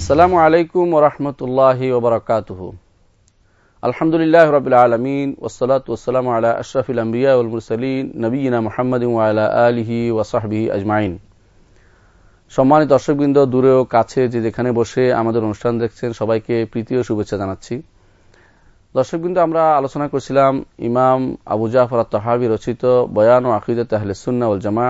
আসসালামু আলাইকুম ওরহমতুল্লাহ ওবরাকাতুহু আলহামদুলিল্লাহ রবিল আলমিন ওসলাত ওসালাম আলা আশরাফিল আম্বিয়া উল মুরসালিন নবীনা মোহাম্মদ আলা আলিহি ওয়াসাহবিহি আজমাইন। সম্মানিত দর্শকবৃন্দ দূরেও কাছে যে যেখানে বসে আমাদের অনুষ্ঠান দেখছেন, সবাইকে প্রীতি ও শুভেচ্ছা জানাচ্ছি। দর্শকবৃন্দ, আমরা আলোচনা করছিলাম ইমাম আবু জাফর তহাবি রচিত বয়ান ও আকিদত আহলে সুন্না উল জামা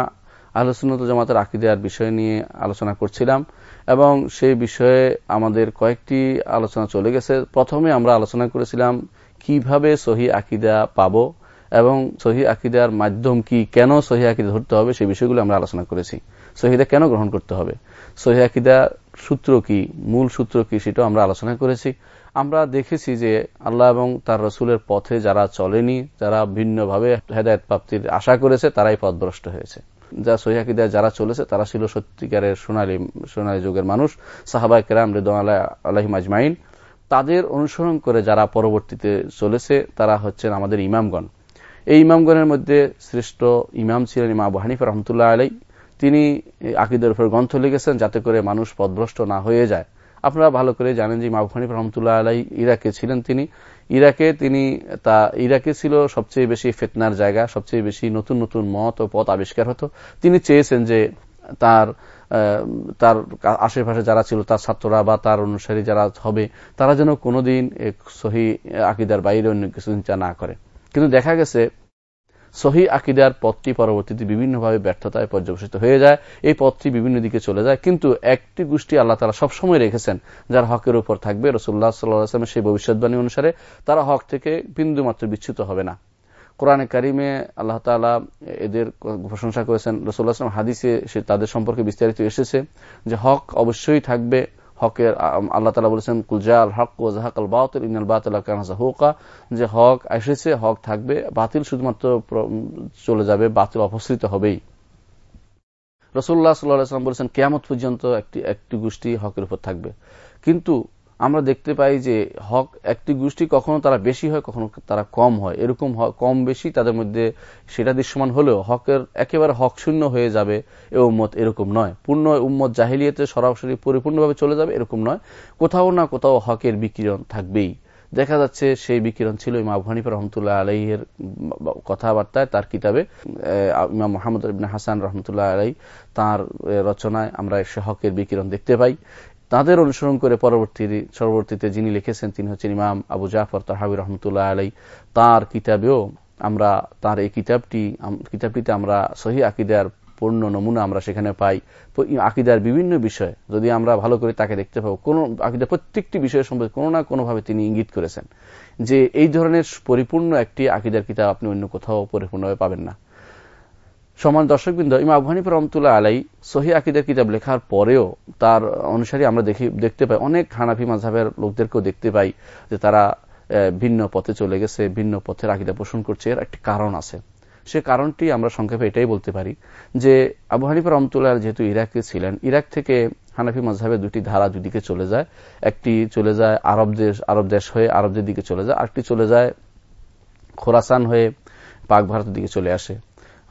আহলসুন্নত জামাতের আকিদার বিষয় নিয়ে আলোচনা করছিলাম এবং সেই বিষয়ে আমাদের কয়েকটি আলোচনা চলে গেছে। প্রথমে আমরা আলোচনা করেছিলাম, কীভাবে সহি আকিদা পাব এবং সহি আকিদার মাধ্যম কি? কেন সহি আকিদা ধরতে হবে? সেই বিষয়গুলো আমরা আলোচনা করেছি। সহিদা কেন গ্রহণ করতে হবে? সহি আকিদা সূত্র কি? মূল সূত্র কি? সেটাও আমরা আলোচনা করেছি। আমরা দেখেছি যে আল্লাহ এবং তার রসুলের পথে যারা চলেনি, যারা ভিন্নভাবে হেদায়ত প্রাপ্তির আশা করেছে, তারাই পথভ্রষ্ট হয়েছে। যা সহিদা যারা চলেছে, তারা ছিল সত্যিকারের সোনালী সোনালী যুগের মানুষ সাহাবাই কেরাম রেদ আলহিম আজমাইন। তাদের অনুসরণ করে যারা পরবর্তীতে চলেছে, তারা হচ্ছেন আমাদের ইমামগণ। এই ইমামগণের মধ্যে শ্রেষ্ঠ ইমাম ছিলেন ইমা আবু হানিফ রহমতুল্লাহ আলাই তিনি আকিদের উপর গ্রন্থ লিখেছেন যাতে করে মানুষ পদভ্রষ্ট না হয়ে যায়। আপনারা ভালো করে জানেন যে ইমাম হানিফ রহমতুল্লাহ আলাই ইরাকে ছিলেন তিনি। ইরাকে তিনি তা, ইরাকে ছিল সবচেয়ে বেশি ফেতনার জায়গা, সবচেয়ে বেশি নতুন নতুন মত ও পথ আবিষ্কার হতো। তিনি চেয়েছেন যে তার তার আশেপাশে যারা ছিল, তার ছাত্ররা বা তার অনুসারী যারা হবে, তারা যেন কোনোদিন সহি আকিদার বাইরে অন্য কিছু চিন্তা না করে। কিন্তু দেখা গেছে সহি আকিদার পথটি পরবর্তীতে বিভিন্নভাবে ব্যর্থতায় পর্যবেসিত হয়ে যায়। এই পথটি বিভিন্ন দিকে চলে যায়। কিন্তু একটি গোষ্ঠী আল্লাহ তালা সবসময় রেখেছেন, যার হকের উপর থাকবে রসুল্লাহ সাল্লাহামের সেই ভবিষ্যৎবাণী অনুসারে, তারা হক থেকে বিন্দু মাত্র বিচ্ছুত হবে না। কোরআনে কারিমে আল্লাহ তালা এদের প্রশংসা করেছেন। রসুল্লাহাম হাদিসে সে তাদের সম্পর্কে বিস্তারিত এসেছে যে হক অবশ্যই থাকবে হকের আল্লাহ তালা বলেছেন কুলজাল হক ও জাহাকাল বাতিল ইনাল বাতিল হুকা যে হক এসেছে, হক থাকবে, বাতিল শুধুমাত্র চলে যাবে, বাতিল অপসৃত হবেই। রসুল্লাহ সাল্লাম বলেছেন, কেয়ামত পর্যন্ত একটি একটি গোষ্ঠী হকের উপর থাকবে। কিন্তু আমরা দেখতে পাই যে হক একটি গোষ্ঠী কখনো তারা বেশি হয়, কখনো তারা কম হয়। এরকম কম বেশি তাদের মধ্যে সেটা দৃশ্যমান হলেও হকের একেবারে হক শূন্য হয়ে যাবে এ উম্মত এরকম নয়। পূর্ণ উম্মত জাহিলিয়াতে সরাসরি পরিপূর্ণভাবে চলে যাবে এরকম নয়। কোথাও না কোথাও হকের বিকিরণ থাকবেই। দেখা যাচ্ছে সেই বিকিরণ ছিল ইমা আবু হানিফা রহমতুল্লাহ আলাইয়ের কথাবার্তায়, তার কিতাবে। ইমাম মোহাম্মদ হাসান রহমতুল্লাহ আলাই তার রচনায় আমরা সে হকের বিকিরণ দেখতে পাই। তাদের অনুসরণ করে পরবর্তী পরবর্তীতে যিনি লিখেছেন, তিনি হচ্ছেন ইমাম আবু জাফর তাহাবি রহমতুল্লাহ আলাই তার কিতাবেও আমরা, তার এই কিতাবটি কিতাবটিতে আমরা সহি আকিদার পূর্ণ নমুনা আমরা সেখানে পাই। আকিদার বিভিন্ন বিষয়, যদি আমরা ভালো করে তাকে দেখতে পাবো, কোন আকিদার প্রত্যেকটি বিষয় সম্পর্কে কোনো না কোনোভাবে তিনি ইঙ্গিত করেছেন যে এই ধরনের পরিপূর্ণ একটি আকিদার কিতাব আপনি অন্য কোথাও পরিপূর্ণভাবে পাবেন না। সমান দর্শকবৃন্দ ইমা আবু হানিফ রহমতুল্লাহ আলাই সহি আকিদের কিতাব লেখার পরেও তার অনুসারী আমরা দেখি, দেখতে পাই, অনেক হানাফি মাঝহের লোকদেরকেও দেখতে পাই যে তারা ভিন্ন পথে চলে গেছে, ভিন্ন পথের আকিদা পোষণ করছে। এর একটি কারণ আছে। সে কারণটি আমরা সংক্ষেপে এটাই বলতে পারি যে আবু হানিফ রহমতুল্লাহ যেহেতু ইরাকে ছিলেন, ইরাক থেকে হানাফি মাঝহের দুটি ধারা দুদিকে চলে যায়। একটি চলে যায় আরব দেশ আরব দেশ হয়ে আরবদের দিকে চলে যায়, আরেকটি চলে যায় খোরাসান হয়ে পাক ভারতের দিকে চলে আসে।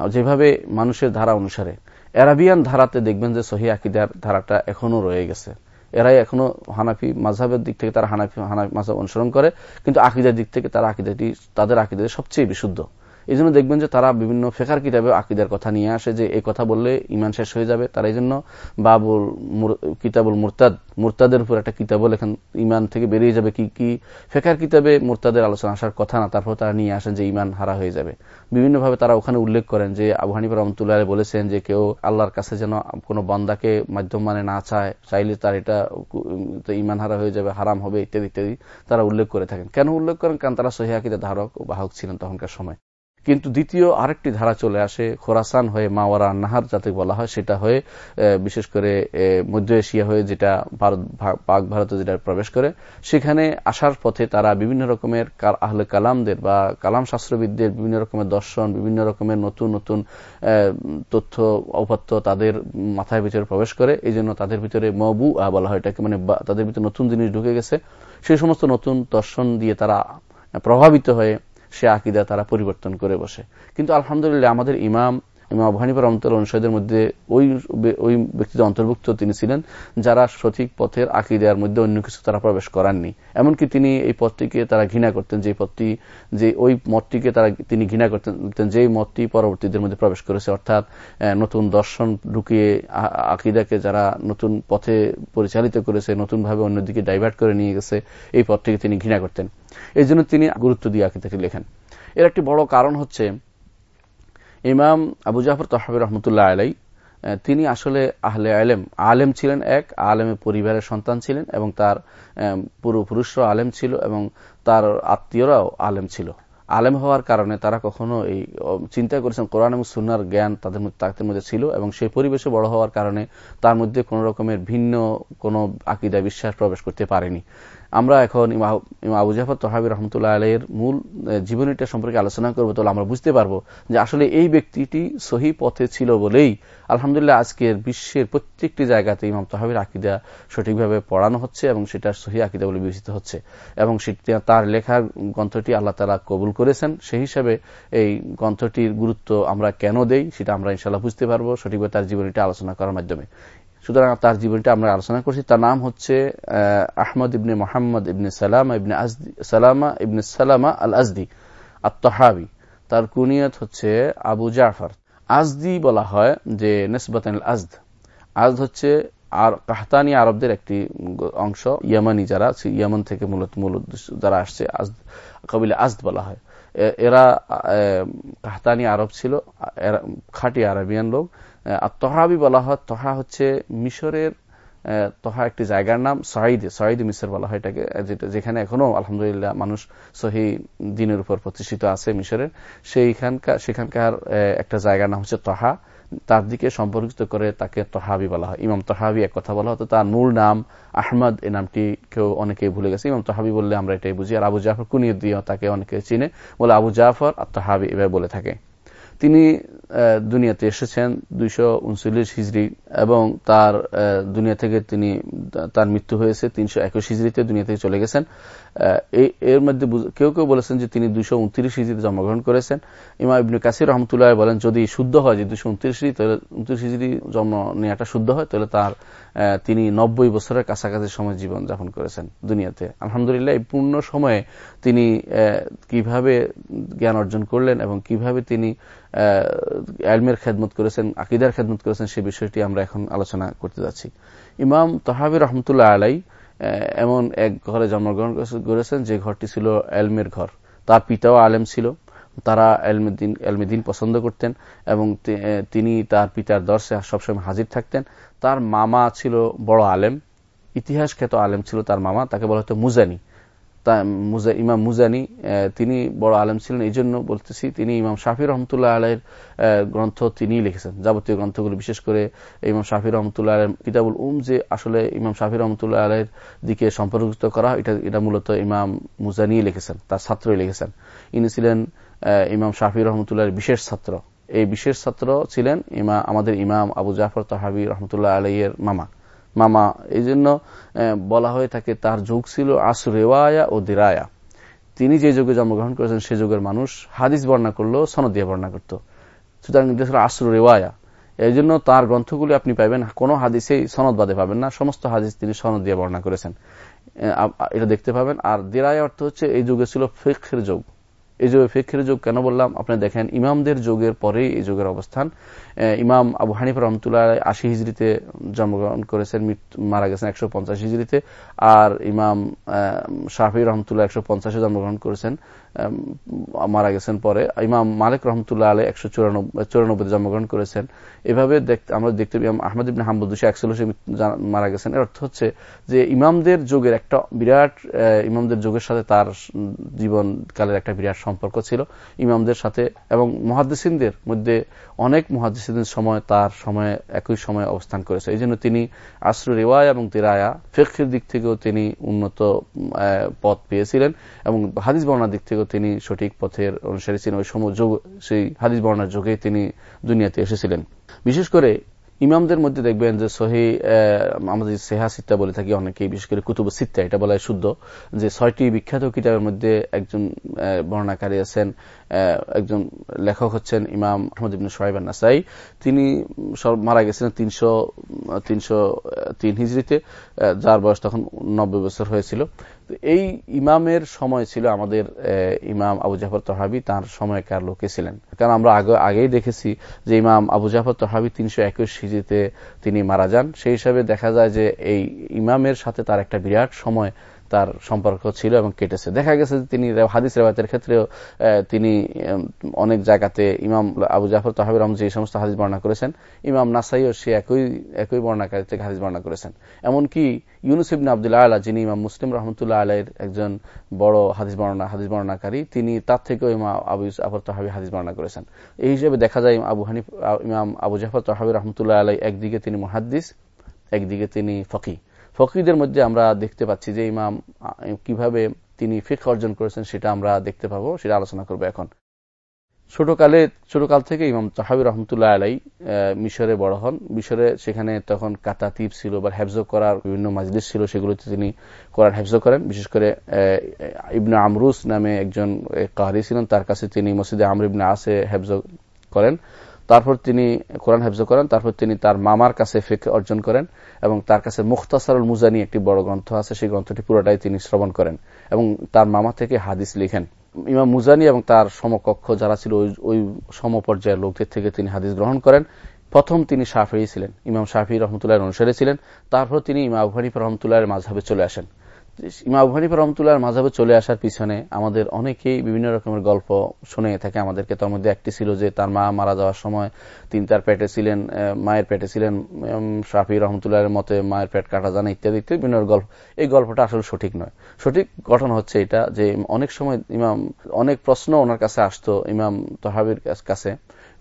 যেভাবে মানুষের ধারা অনুসারে। অ্যারাবিয়ান ধারাতে দেখবেন যে সহি আকিদার ধারাটা এখনও রয়ে গেছে। এরাই এখনও হানাফি মাঝহের দিক থেকে তারা হানাফি হানাফি মাঝাব অনুসরণ করে, কিন্তু আকিদার দিক থেকে তারা আকিদাটি, তাদের আকিদাটি সবচেয়ে বিশুদ্ধ। এই জন্য দেখবেন যে তারা বিভিন্ন ফেকার কিতাবে আকিদার কথা নিয়ে আসে যে এই কথা বললে ইমান শেষ হয়ে যাবে। তারা এই জন্য বাবুল কিতাবুল মুরতাদ, মুরতাদের উপর একটা কিতাব লেখেন ইমান থেকে বেরিয়ে যাবে কি কি ফেকার কিতাবে মুরতাদের আলোচনা আসার কথা না, তারপর তারা নিয়ে আসেন যে ইমান হারা হয়ে যাবে। বিভিন্নভাবে তারা ওখানে উল্লেখ করেন যে আবু হানিফ রহমতুল্লাহ বলেছেন যে কেউ আল্লাহর কাছে যেন কোনো বন্দাকে মাধ্যম মানে না চায়, চাইলে তার এটা ইমান হারা হয়ে যাবে, হারাম হবে, ইত্যাদি ইত্যাদি, তারা উল্লেখ করে থাকেন। কেন উল্লেখ করেন? কারণ তারা সহিদের ধারক বাহক ছিলেন তখনকার সময়। কিন্তু দ্বিতীয় আরেকটি ধারা চলে আসে, খোরাসান হয়ে মাওয়ারা নাহার যাতে বলা হয়, সেটা হয়ে বিশেষ করে মধ্য এশিয়া হয়ে যেটা ভারত পাক ভারতে যেটা প্রবেশ করে, সেখানে আসার পথে তারা বিভিন্ন রকমের আহলে কালামদের বা কালাম শাস্ত্রবিদদের বিভিন্ন রকমের দর্শন, বিভিন্ন রকমের নতুন নতুন তথ্য, অপত্য তাদের মাথায় ভিতরে প্রবেশ করে। এই জন্য তাদের ভিতরে মবু বলা হয় এটাকে মানে তাদের ভিতরে নতুন জিনিস ঢুকে গেছে। সেই সমস্ত নতুন দর্শন দিয়ে তারা প্রভাবিত হয়ে সে আকিদা তারা পরিবর্তন করে বসে। কিন্তু আলহামদুলিল্লাহ আমাদের ইমাম ইমাম আবু হানিফা রহমতুল্লাহ অনুসারীদের মধ্যে ওই ওই ব্যক্তিদের অন্তর্ভুক্ত তিনি ছিলেন, যারা সঠিক পথের আঁকি আকিদার মধ্যে অন্য কিছু তারা প্রবেশ করাননি। এমনকি তিনি এই পথটিকে তারা ঘৃণা করতেন যে পথটি, যে ওই মতটিকে তারা তিনি ঘৃণা করতেন যে মতটি পরবর্তীদের মধ্যে প্রবেশ করেছে। অর্থাৎ নতুন দর্শন ঢুকিয়ে আকিদাকে যারা নতুন পথে পরিচালিত করেছে, নতুনভাবে অন্যদিকে ডাইভার্ট করে নিয়ে গেছে, এই পথটিকে তিনি ঘৃণা করতেন। এই জন্য তিনি গুরুত্ব দিয়ে আকিদাকে লেখেন। এর একটি বড় কারণ হচ্ছে ইমাম আবু জাফর তহাবির রহমতুল্লাহ আলাই তিনি আসলে আহলে আলেম আলেম ছিলেন এক আলেমের পরিবারের সন্তান ছিলেন এবং তার পুরুষরাও আলেম ছিল এবং তার আত্মীয়রাও আলেম ছিল। আলেম হওয়ার কারণে তারা কখনো এই চিন্তা করেছেন কোরআন এবং সুনার জ্ঞান তাদের তাদের মধ্যে ছিল এবং সেই পরিবেশে বড় হওয়ার কারণে তার মধ্যে কোন রকমের ভিন্ন কোন আকিদা বিশ্বাস প্রবেশ করতে পারেনি। আমরা এখন আবু জাফর তহাবি রহমতুল্লাহ আলের মূল জীবনীটা সম্পর্কে আলোচনা করব, তাহলে আমরা বুঝতে পারব যে আসলে এই ব্যক্তিটি সহি পথে ছিল বলেই আলহামদুলিল্লাহ আজকের বিশ্বের প্রত্যেকটি জায়গাতে ইমাম তহাবির আকিদা সঠিকভাবে পড়ানো হচ্ছে এবং সেটা সহি আকিদা বলে বিবেচিত হচ্ছে এবং তার লেখার গ্রন্থটি আল্লাহ তালা কবুল করেছেন। সেই হিসাবে এই গ্রন্থটির গুরুত্ব আমরা কেন দেই সেটা আমরা ইনশাল্লাহ বুঝতে পারব সঠিকভাবে তার জীবনীটা আলোচনা করার মাধ্যমে। সুতরাং তার জীবনটা আমরা আলোচনা করছি। তার নাম হচ্ছে আহমদ ইবনে মোহাম্মদ ইবনে সালামা ইবনে সালামা ইবনে সালামা আল আজদি আত্মহাবি তার কুনিয়ত হচ্ছে আবু জাফর। আজদি বলা হয় যে নেসবাতান আজদ। আজদ হচ্ছে আর কাহতানি আরবদের একটি অংশ, ইয়ামানি যারা ইয়ামান থেকে মূলত মূলত যারা আসছে আজ কবিলে আজদ বলা হয়। এরা কাহতানি আরব ছিল খাটি আরবিয়ান লোক। আর তহাবি বলা হয়, তহা হচ্ছে মিশরের তহা একটি জায়গার নাম সহিদ সহিদ মিশর বলা হয় এটাকে যেখানে এখনও, আলহামদুলিল্লাহ, মানুষ সহি দিনের উপর প্রতিষ্ঠিত আছে মিশরের। সেইখানকার সেখানকার একটা জায়গার নাম হচ্ছে তহা। তার দিকে সম্পর্কিত করে তাকে তহাবি বলা হয়। ইমাম তহাবি এক কথা বলা হতো, তার মূল নাম আহমদ, এ নামটি কেউ অনেকে ভুলে গেছে। ইমাম তহাবি বললে আমরা এটাই বুঝি, আর আবু জাফর কুনিয়ত দিয়ে তাকে অনেকে চিনে। বলে আবু জাফর আর তহাবি এভাবে বলে থাকে। তিনি দুনিয়াতে এসেছেন দুইশো উনচল্লিশ হিজড়ি এবং তার দুনিয়া থেকে তিনি তার মৃত্যু হয়েছে তিনশো একুশ হিজড়িতে দুনিয়া থেকে চলে গেছেন। এর মধ্যে কেউ কেউ বলেছেন যে তিনি দুইশো উনত্রিশ হিজড়িতে জন্মগ্রহণ করেছেন। ইমা ইবনু কাসির রহমতুল্লাহ বলেন, যদি শুদ্ধ হয় যে দুইশো উনত্রিশ হিজড়ি তাহলে উনত্রিশ হিজড়ি জন্ম নেওয়াটা শুদ্ধ হয়, তাহলে তার তিনি নব্বই বছরের কাছাকাছি সময় জীবন যাপন করেছেন দুনিয়াতে। আলহামদুলিল্লাহ, এই পূর্ণ সময়ে তিনি কীভাবে জ্ঞান অর্জন করলেন এবং কীভাবে তিনি আলমের খেদমত করেছেন, আকিদার খেদমত করেছেন, সে বিষয়টি আমরা এখন আলোচনা করতে যাচ্ছি। ইমাম তহাবি রহমতুল্লাহ আলাই এমন এক ঘরে জন্মগ্রহণ করেছেন যে ঘরটি ছিল এলমের ঘর। তার পিতাও আলেম ছিল। তারা এলমেদিন এলমেদিন পছন্দ করতেন এবং তিনি তার পিতার দর্শে সবসময় হাজির থাকতেন। তার মামা ছিল বড় আলেম ইতিহাস খ্যাত আলেম ছিল তার মামা, তাকে বলা হতো মুজানি। ইমাম মুজানি তিনি বড় আলেম ছিলেন এই জন্য বলতেছি তিনি ইমাম শাফি রহমতুল্লাহ আলের গ্রন্থ তিনি লিখেছেন। যাবতীয় গ্রন্থগুলো, বিশেষ করে ইমাম শাফি রহমতুল্লাহ আলের কিতাবুল উম, যে আসলে ইমাম শাফি রহমতুল্লাহ আলের দিকে সম্পর্কিত করা, এটা এটা মূলত ইমাম মুজানি লিখেছেন, তার ছাত্রই লিখেছেন। ইনি ছিলেন ইমাম শাফি রহমতুল্লাহের বিশেষ ছাত্র। এই বিশেষ ছাত্র ছিলেন ইমা, আমাদের ইমাম আবু জাফর তহাবি রহমতুল্লাহ আলাইয়ের মামা। মামা এই জন্য বলা হয়ে থাকে তার যুগ ছিল আসরেওয়ায়া ও দিরায়া। তিনি যে যুগে জন্মগ্রহণ করেছেন, সে যুগের মানুষ হাদিস বর্ণনা করল, সনদ দিয়ে বর্ণনা করত। সুতরাং ছিল আসর রেওয়ায়া এই জন্য তার গ্রন্থগুলি আপনি পাবেন কোনো হাদিসেই সনদ বাদে পাবেন না, সমস্ত হাদিস তিনি সনদ দিয়ে বর্ণনা করেছেন। এটা দেখতে পাবেন। আর দিরায়া অর্থ হচ্ছে এই যুগে ছিল ফিখের যুগ। এই যুগে ফেকের যুগ কেন বললাম? আপনি দেখেন, ইমামদের যুগের পরে এই যুগের অবস্থান। ইমাম আবু হানিফ রহমতুল্লাহ আশি হিজড়িতে জন্মগ্রহণ করেছেন মারা গেছেন একশো পঞ্চাশ হিজড়িতে। আর ইমাম শাহি রহমতুল্লাহ একশো পঞ্চাশে জন্মগ্রহণ করেছেন। মারা গেছেন পরে। ইমাম মালিক রহমতুল্লাহ আলী একশো চুরানব্বই জন্মগ্রহণ করেছেন। এভাবে আমরা দেখতে আহমদ ইবিন হাম্বুদ দুশো একচল্লিশে মারা গেছেন। এর অর্থ হচ্ছে যে ইমামদের যুগের একটা বিরাট ইমামদের যুগের সাথে তার জীবনকালের একটা বিরাট সম্পর্ক ছিল। ইমামদের সাথে এবং মহাদিসিনদের মধ্যে অনেক মহাদিসিনের সময় তার সময়ে, একই সময় অবস্থান করেছে। এই জন্য তিনি আশ্রু রেওয়ায় এবং তিরায়া ফেকের দিক থেকেও তিনি উন্নত পথ পেয়েছিলেন এবং হাদিস বর্ণার দিক থেকেও তিনি সঠিক পথের অনুসারী ছিলেন। ওই সময় যোগ, সেই হাদিস বর্ণার যুগে তিনি দুনিয়াতে এসেছিলেন। বিশেষ করে ইমামদের মধ্যে দেখবেন যে সহি আমাদের সেহা সিত্তা বলে থাকি অনেকে বিশেষ করে কুতুব সিত্তা এটা বলা শুদ্ধ যে ছয়টি বিখ্যাত কিতাবের মধ্যে একজন বর্ণাকারী আছেন একজন লেখক হচ্ছেন ইমাম আহমদ ইবিন সোহাইব নাসাই তিনি মারা গেছিলেন তিনশো তিনশো তিন হিজড়িতে যার বয়স তখন নব্বই বছর হয়েছিল। এই ইমামের সময় ছিল আমাদের ইমাম আবু জাফর তহাবি তার সময়কার লোকে ছিলেন। কারণ আমরা আগে, আগেই দেখেছি যে ইমাম আবু জাফর তহাবি তিনশো একুশ সিজিতে তিনি মারা যান। সেই হিসাবে দেখা যায় যে এই ইমামের সাথে তার একটা বিরাট সময় তার সম্পর্ক ছিল এবং কেটেছে। দেখা গেছে যে তিনি হাদিস রেবাতের ক্ষেত্রেও তিনি অনেক জায়গাতে ইমাম আবু জাফর তাহাবির রহম যে সমস্ত হাদিস বর্ণনা করেছেন। ইমাম নাসাইও সে একই একই বর্ণাকারী থেকে হাদিস বর্ণনা করেছেন। এমনকি ইউনুস ইবিন আবদুল্লাহ আল্লাহ যিনি ইমাম মুসলিম রহমতুল্লাহ আলাইয়ের একজন বড় হাদিস বর্ণনা, হাদিস বর্ণনাকারী, তিনি তার থেকেও ইমাম আবু জাফর তাহাবি হাদিস বর্ণনা করেছেন। এই হিসেবে দেখা যায় আবু হানিফ ইমাম আবু জাফর তাহাবি রহমতুল্লাহ আলাই একদিকে তিনি মহাদ্দিস, একদিকে তিনি ফকি ফকিদের মধ্যে আমরা দেখতে পাচ্ছি যে ইমাম, কীভাবে তিনি ফিক অর্জন করেছেন সেটা আমরা দেখতে পাবো, সেটা আলোচনা করব এখন। ছোটকালে, ছোটকাল থেকে ইমাম তাহাবি রহমতুল্লাহ আলাই মিশরে বড় হন। মিশরে সেখানে তখন কাতা তিপ ছিল বা হ্যাবজ করার বিভিন্ন মাজলিস ছিল, সেগুলোতে তিনি কোরআন হ্যাবজ করেন। বিশেষ করে ইবনে আমরুস নামে একজন কাহারি ছিলেন, তার কাছে তিনি মসজিদে আমর ইবনে আসে হ্যাবজ করেন। তারপর তিনি কোরআন হেফজ করেন, তারপর তিনি তার মামার কাছে ফেক অর্জন করেন এবং তার কাছে মুখতাসারুল মুজানি একটি বড় গ্রন্থ আছে, সেই গ্রন্থটি পুরোটাই তিনি শ্রবণ করেন এবং তার মামা থেকে হাদিস লিখেন। ইমাম মুজানি এবং তার সমকক্ষ যারা ছিল, ওই সমপর্যায়ের লোকদের থেকে তিনি হাদিস গ্রহণ করেন। প্রথম তিনি সাফি ছিলেন, ইমাম শাফি রহমতুল্লাহ অনুসারে ছিলেন, তারপর তিনি ইমাম আবহানিফ রহমতুল্লাহ মাঝাবে চলে আসেন। ইমা আবু হানিফা রহমতুল্লাহর মাঝাবে চলে আসার পিছনে আমাদের অনেকেই বিভিন্ন রকমের গল্প শুনে থাকে। আমাদেরকে তার মধ্যে একটি ছিল যে তার মা মারা যাওয়ার সময় তিনি তার পেটে ছিলেন মায়ের পেটে ছিলেন শাফি রহমতুল্লাহের মতে মায়ের পেট কাটা জানা ইত্যাদি ইত্যাদি, বিভিন্ন গল্প। এই গল্পটা আসলে সঠিক নয়। সঠিক গঠন হচ্ছে এটা যে অনেক সময় ইমাম, অনেক প্রশ্ন ওনার কাছে আসতো ইমাম তহাবির কাছে।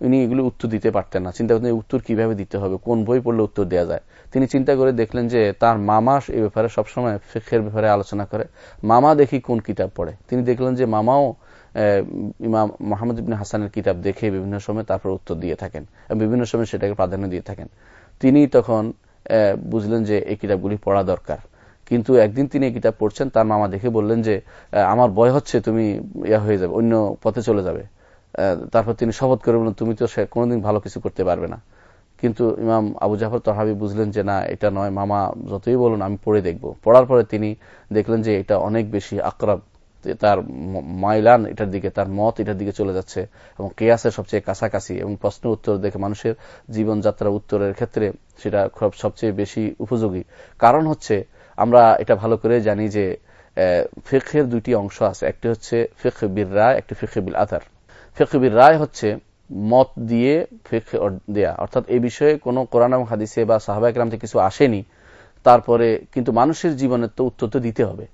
উনি এগুলো উত্তর দিতে পারতেন না। চিন্তা করতেন উত্তর কীভাবে দিতে হবে? কোন বই পড়লে উত্তর দেওয়া যায়? তিনি চিন্তা করে দেখলেন যে তার মামা এই ব্যাপারে সবসময় ফেখের ব্যাপারে আলোচনা করে। মামা দেখি কোন কিতাব পড়ে। তিনি দেখলেন যে মামাও ইমাম মোহাম্মদ ইবিন হাসানের কিতাব দেখে বিভিন্ন সময় তারপর উত্তর দিয়ে থাকেন বিভিন্ন সময় সেটাকে প্রাধান্য দিয়ে থাকেন। তিনি তখন বুঝলেন যে এই কিতাবগুলি পড়া দরকার। কিন্তু একদিন তিনি এই কিতাব পড়ছেন, তার মামা দেখে বললেন যে আমার বয় হচ্ছে, তুমি ইয়া হয়ে যাবে, অন্য পথে চলে যাবে। তারপর তিনি শপথ করে বললেন, তুমি তো সে কোনোদিন ভালো কিছু করতে পারবে না। কিন্তু ইমাম আবু জাফর তহাবি বুঝলেন যে, না, এটা নয়। মামা যতই বলুন, আমি পড়ে দেখব। পড়ার পরে তিনি দেখলেন যে, এটা অনেক বেশি আক্রাব তার মাইলান এটার দিকে, তার মত এটার দিকে চলে যাচ্ছে এবং কেয়াসের সবচেয়ে কাছাকাছি এবং প্রশ্ন উত্তর দেখে মানুষের জীবনযাত্রা উত্তরের ক্ষেত্রে সেটা খুব সবচেয়ে বেশি উপযোগী। কারণ হচ্ছে, আমরা এটা ভালো করে জানি যে ফেকের দুটি অংশ আছে। একটি হচ্ছে ফেক বীর রায় একটি ফেকে বিল আধার ফেকবির রায় হচ্ছে মত দিয়ে দেয়া। অর্থাৎ এই বিষয়ে কোনো কোরআন এবং হাদিসে বা সাহাবাহাম থেকে কিছু আসেনি। তারপরে কিন্তু মানুষের জীবনের তো উত্তর তো দিতে হবে।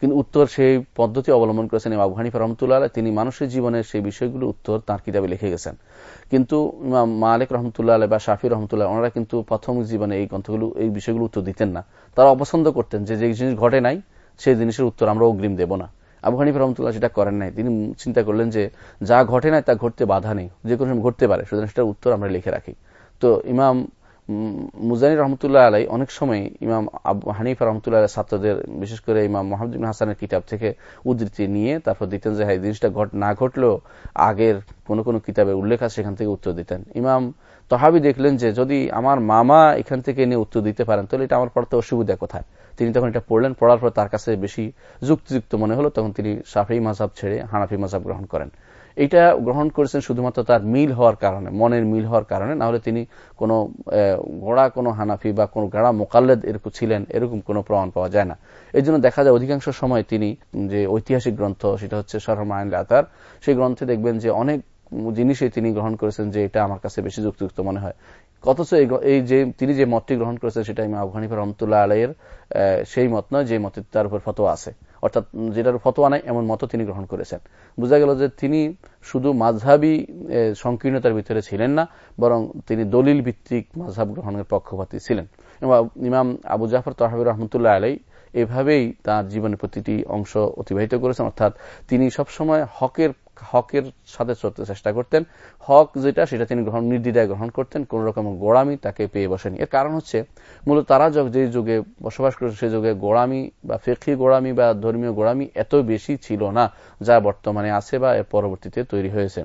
কিন্তু উত্তর সেই পদ্ধতি অবলম্বন করেছেন আবু হানিফা রহমতুল্লাহ তিনি মানুষের জীবনের সেই বিষয়গুলো উত্তর তার কিতাবে লিখে গেছেন। কিন্তু ইমাম মালিক রহমতুল্লাহ বা শাফি রহমতুল্লাহ, ওনারা কিন্তু প্রথম জীবনে এই গ্রন্থগুলো, এই বিষয়গুলো উত্তর দিতেন না। তারা অপছন্দ করতেন যে যে জিনিস ঘটে নাই, সেই জিনিসের উত্তর আমরা অগ্রিম দেব না। আবু হানিফ রহমতুল্লাহ সেটা করেন নাই। তিনি চিন্তা করলেন যে যা ঘটে নাই তা ঘটতে বাধা নেই, যে কোনো ঘটতে পারে। সুতরাং সেটার উত্তর আমরা লিখে রাখি। তো ইমাম মুজানি রহমতুল্লাহ আলাই অনেক সময় ইমাম আবু হানিফ রহমতুল্লাহ ছাত্রদের, বিশেষ করে ইমাম মোহাম্মদ হাসানের কিতাব থেকে উদ্ধৃতি নিয়ে তারপর দিতেন যে হ্যাঁ জিনিসটা ঘট, না ঘটলেও আগের কোন কোন কিতাবের উল্লেখ আছে, সেখান থেকে উত্তর দিতেন। ইমাম তহাবি দেখলেন যে, যদি আমার মামা এখান থেকে নিয়ে উত্তর দিতে পারেন, তাহলে এটা আমার পড়তে অসুবিধা কোথায়? তিনি তখন এটা পড়লেন, পড়ার পর তার কাছে বেশি যুক্তিযুক্ত মনে হলো, তখন তিনি সাফি মাঝাব ছেড়ে হানাফি মাঝাব গ্রহণ করেন। এটা গ্রহণ করেছেন শুধুমাত্র তার মিল হওয়ার কারণে, মনের মিল হওয়ার কারণে না হলে তিনি কোনো গোড়া কোনো হানাফি বা কোনো গাড়া মোকাল্লেদ এরকম ছিলেন, এরকম কোনো প্রমাণ পাওয়া যায় না। এই জন্য দেখা যায় অধিকাংশ সময় তিনি যে ঐতিহাসিক গ্রন্থ, সেটা হচ্ছে সরমায়ন আতার, সেই গ্রন্থে দেখবেন যে অনেক জিনিসই তিনি গ্রহণ করেছেন যে এটা আমার কাছে বেশি যুক্তিযুক্ত মনে হয়। অথচ এই যে, তিনি যে মতটি গ্রহণ করেছেন সেটা আবু হানিফা রহমতুল্লাহ আলাইয়ের সেই মত নয় যে মতে তার উপর ফতোয়া আছে। অর্থাৎ যেটার ফতোয়া নাই, এমন মত তিনি গ্রহণ করেছেন। বোঝা গেল যে তিনি শুধু মাঝহাবি সংকীর্ণতার ভিতরে ছিলেন না, বরং তিনি দলিল ভিত্তিক মাঝহাব গ্রহণের পক্ষপাতী ছিলেন। এবং ইমাম আবু জাফর তহাবির রহমতুল্লাহ আলাই এভাবেই তার জীবনের প্রতিটি অংশ অতিবাহিত করেছেন। অর্থাৎ তিনি সবসময় হকের হকের সাথে চলতে চেষ্টা করতেন। হক যেটা, সেটা তিনি গ্রহণ, নির্দ্বিধায় গ্রহণ করতেন। কোন রকম গোড়ামি তাকে পেয়ে বসেনি এর কারণ হচ্ছে, মূলত তারা যে যুগে বসবাস করেছে, সে যুগে গোড়ামি বা ফেকি গোড়ামি বা ধর্মীয় গোড়ামি এত বেশি ছিল না, যা বর্তমানে আছে বা এর পরবর্তীতে তৈরি হয়েছে।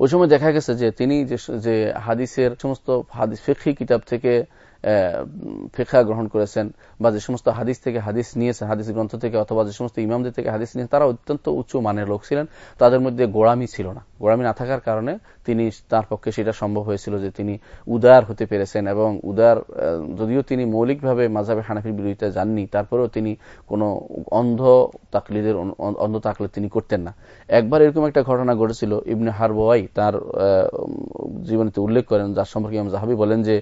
ওই সময় দেখা গেছে যে তিনি যে হাদিসের সমস্ত হাদিস ফেকি কিতাব থেকে ফেখা গ্রহণ করেছেন বা যে সমস্ত হাদিস থেকে হাদিস নিয়েছেন হাদিস গ্রন্থ থেকে অথবা যে সমস্ত ইমামদের থেকে হাদিস নিয়েছেন তারা অত্যন্ত উচ্চ মানের লোক ছিলেন। তাদের মধ্যে গোড়ামি ছিল না। গোড়ামি না থাকার কারণে তিনি তার পক্ষে সেটা সম্ভব হয়েছিল যে তিনি উদার হতে পেরেছেন এবং উদার যদিও তিনি মৌলিকভাবে মাঝাবে হানাফির বিরোধিতা যাননি তারপরেও তিনি কোনো অন্ধ তাকলিদের অন্ধ তাকলিদ তিনি করতেন না। একবার এরকম একটা ঘটনা ঘটেছিল, ইবনে হারবোয়াই তার জীবনীতে উল্লেখ করেন, যার সম্পর্কে ইমাম জাহাবি বলেন যে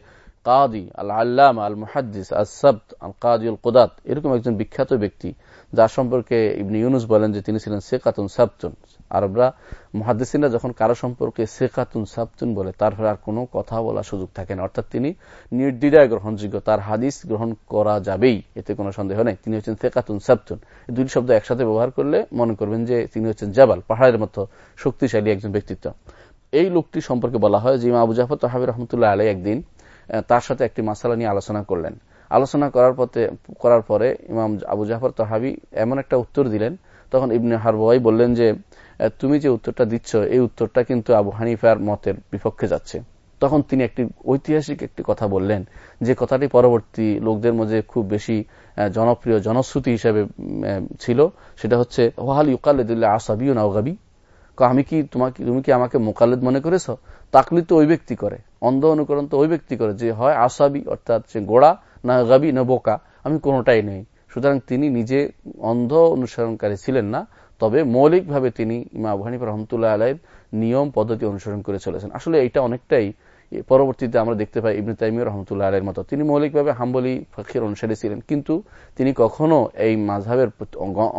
কাদি আল আল্লাম আল মুহাদ্দিস আসব্ত আল কাদি উল কোদাত এরকম একজন বিখ্যাত ব্যক্তি, যার সম্পর্কে ইবনি ইউনুস বলেন যে তিনি ছিলেন শেখাতুন সাবতুন। আরবরা মহাদিসিনরা যখন কারও সম্পর্কে শেখাতুন সাবতুন বলে তারপরে আর কোনো কথা বলার সুযোগ থাকে না। অর্থাৎ তিনি নির্দ্বিধায় গ্রহণযোগ্য, তার হাদিস গ্রহণ করা যাবেই, এতে কোনো সন্দেহ নেই। তিনি হচ্ছেন শেখাতুন সাবতুন। দুটি শব্দ একসাথে ব্যবহার করলে মনে করবেন যে তিনি হচ্ছেন জাবাল, পাহাড়ের মতো শক্তিশালী একজন ব্যক্তিত্ব। এই লোকটি সম্পর্কে বলা হয় যে ইমা আবু জাফর তহাবির রহমতুল্লাহ আলাই একদিন তার সাথে একটি মাসালা নিয়ে আলোচনা করলেন। আলোচনা করার পথে, করার পরে ইমাম আবু জাফর তহাবি এমন একটা উত্তর দিলেন। তখন ইবনে হারবাই বললেন যে তুমি যে উত্তরটা দিচ্ছ, এই উত্তরটা কিন্তু আবু হানিফার মতের বিপক্ষে যাচ্ছে। তখন তিনি একটি ঐতিহাসিক একটি কথা বললেন, যে কথাটি পরবর্তী লোকদের মধ্যে খুব বেশি জনপ্রিয় জনশ্রুতি হিসেবে ছিল। সেটা হচ্ছে ওহাল আসাবি নাও গাবি। আমি কি তোমাকে, তুমি কি আমাকে মোকালেদ মনে করেছ? তাকলিদ তো ওই ব্যক্তি করে। অন্ধ অনুকরণ তো ওই ব্যক্তি করে যে হয় আসাবি, অর্থাৎ সে গোড়া, না গাবি, না বোকা। আমি কোনোটাই নেই। সুতরাং তিনি নিজে অন্ধ অনুসরণকারী ছিলেন না, তবে মৌলিকভাবে তিনি ইমা আবহানিফ হানিফা রহমতুল্লাহ আলাইয়ের নিয়ম, পদ্ধতি অনুসরণ করে চলেছেন। আসলে এটা অনেকটাই পরবর্তীতে আমরা দেখতে পাই ইবনে তাইমি রহমতুল্লাহ আলের মতো। তিনি মৌলিকভাবে হাম্বলি, ফকির অনুসারী ছিলেন, কিন্তু তিনি কখনো এই মাঝহের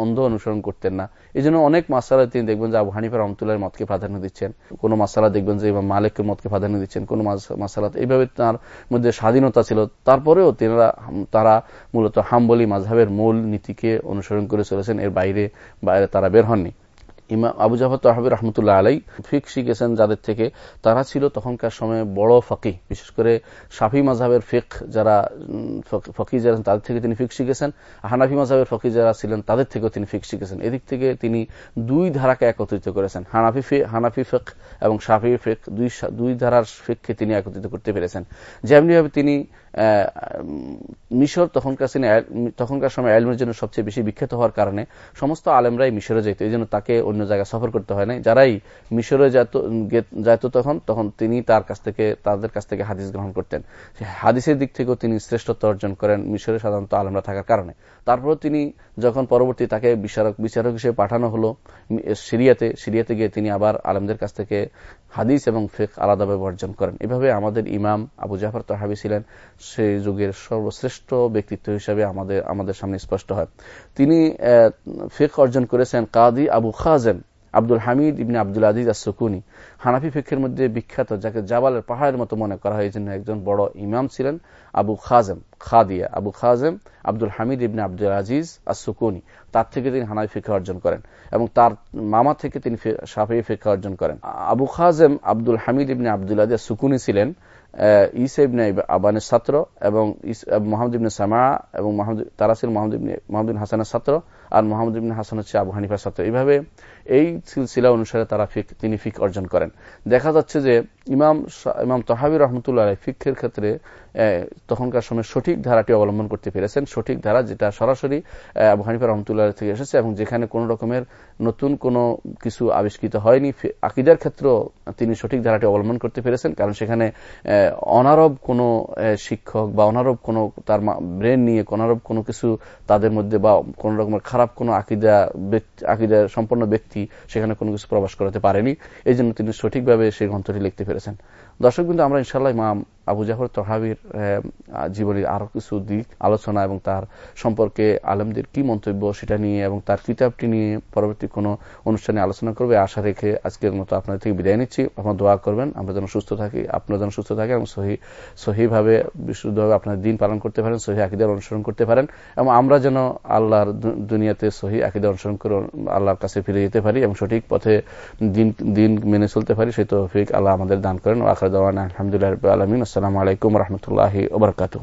অন্ধ অনুসরণ করতেন না। এই জন্য অনেক মাসালা তিনি দেখবেন যে আবু হানিফা রহমতুল্লাহ মতকে প্রাধান্য দিচ্ছেন। কোন মাসালা দেখবেন যে মালিকের মতকে প্রাধান্য দিচ্ছেন, কোন মাসালা এইভাবে তার মধ্যে স্বাধীনতা ছিল। তারপরেও তিনারা, তারা মূলত হাম্বলি মাঝহের মূল নীতিকে অনুসরণ করে চলেছেন। এর বাইরে বাইরে তারা বের হননি। ইমা আবু জাফর তহাবির রহমতুল্লাহ আলাই ফিক শিখেছেন যাদের থেকে তারা ছিল তখনকার সময়ে বড় ফকি বিশেষ করে সাফি মাঝহের ফিক যারা ফকি যারা, তাদের থেকে তিনি ফিক শিখেছেন। হানাফি মাঝহের ফকি যারা ছিলেন, তাদের থেকেও তিনি ফিক শিখেছেন। এদিক থেকে তিনি দুই ধারাকে একত্রিত করেছেন। হানাফি হানাফি ফিক এবং সাফি ফিক দুই দুই ধারার ফিককে তিনি একত্রিত করতে পেরেছেন। যেমনিভাবে তিনি মিশর তখনকার তখনকার সময় আলমের জন্য সবচেয়ে বেশি বিখ্যাত হওয়ার কারণে সমস্ত আলেমরাই মিশরে যেত এই জন্য তাকে অন্য জায়গায় সফর করতে হয় নাই। যারাই মিশরে যেত তখন তখন তিনি তার কাছ থেকে, তাদের কাছ থেকে হাদিস গ্রহণ করতেন। হাদিসের দিক থেকেও তিনি শ্রেষ্ঠত্ব অর্জন করেন মিশরে সাধারণত আলেমরা থাকার কারণে। তারপর তিনি যখন পরবর্তী তাকে বিচারক বিচারক হিসেবে পাঠানো হলো সিরিয়াতে সিরিয়াতে গিয়ে তিনি আবার আলমদের কাছ থেকে হাদিস এবং ফেক আলাদাভাবে অর্জন করেন। এভাবে আমাদের ইমাম আবু জাফর তহাবি ছিলেন, সেই যুগের সর্বশ্রেষ্ঠ ব্যক্তিত্ব হিসেবে আমাদের আমাদের সামনে স্পষ্ট হয়। তিনি ফেক অর্জন করেছেন কাদি আবু খাজেম আব্দুল হামিদ ইবনে আব্দুল আজিজ আসুকুনি হানাফি ফিক্ষের মধ্যে বিখ্যাত, যাকে জাবালের পাহাড়ের মতো মনে করা হয় জন্য একজন বড় ইমাম ছিলেন আবু খাজেম, খাদিয়া। আবু খাজেম আব্দুল হামিদ ইবনে আব্দুল আজিজ আসুকুনি তার থেকে তিনি হানাফি ফিক্ষা অর্জন করেন এবং তার মামা থেকে তিনি সাফি ফিক্ষা অর্জন করেন। আবু খাজেম আব্দুল হামিদ ইবনে আব্দুল আজিজ সুকুনি ছিলেন আবানের ছাত্র এবং মোহাম্মদ ইবনে সামা এবং তারা ছিল মোহাম্মদ মোহাম্মদ হাসানের ছাত্র। আর মোহাম্মদ ইবিন হাসান হচ্ছে আবু হানিফার ছাত্র। এইভাবে এই সিলসিলা অনুসারে তারা ফিক তিনি ফিক অর্জন করেন। দেখা যাচ্ছে যে ইমাম ইমাম তহাবির রহমতুল্লাহ ফিকের ক্ষেত্রে তখনকার সময় সঠিক ধারাটি অবলম্বন করতে পেরেছেন। সঠিক ধারা যেটা সরাসরি আবু হানিফা রহমতুল্লাহ থেকে এসেছে এবং যেখানে কোন রকমের নতুন কোনো কিছু আবিষ্কৃত হয়নি। আকিদার ক্ষেত্র তিনি সঠিক ধারাটি অবলম্বন করতে পেরেছেন, কারণ সেখানে অনারব কোনো শিক্ষক বা অনারব কোনো তার ব্রেন নিয়ে অনারব কোনো কিছু তাদের মধ্যে বা কোন রকমের খারাপ কোনো আকিদা আকিদা সম্পন্ন ব্যক্তি সেখানে কোনো কিছু প্রবাস করাতে পারেনি। এই জন্য তিনি সঠিকভাবে সেই গ্রন্থটি লিখতে পেরেছেন। দর্শক কিন্তু আমরা ইনশাল্লাহ ইমাম আবু জাফর তহাবির জীবনের আরও কিছু দিক আলোচনা এবং তার সম্পর্কে আলমদের কি মন্তব্য সেটা নিয়ে এবং তার কিতাবটি নিয়ে পরবর্তী কোন অনুষ্ঠানে আলোচনা করবে, আশা রেখে আজকের মতো আপনাদের থেকে বিদায় নিচ্ছি। আপনার দোয়া করবেন, আমরা যেন সুস্থ থাকি, আপনারা যেন সুস্থ থাকেন এবং সহি, সহিভাবে, বিশুদ্ধভাবে আপনার দিন পালন করতে পারেন, সহি আকিদার অনুসরণ করতে পারেন এবং আমরা যেন আল্লাহর দুনিয়াতে সহি আকিদার অনুসরণ করে আল্লাহর কাছে ফিরে যেতে পারি এবং সঠিক পথে দিন দিন মেনে চলতে পারি, সেই তৌফিক আল্লাহ আমাদের দান করেন। আখর দেওয়ান আলহামদুলিল্লাহ আলমিন। আসসালামু আলাইকুম রহমতুল্লাহ ওবরকাতু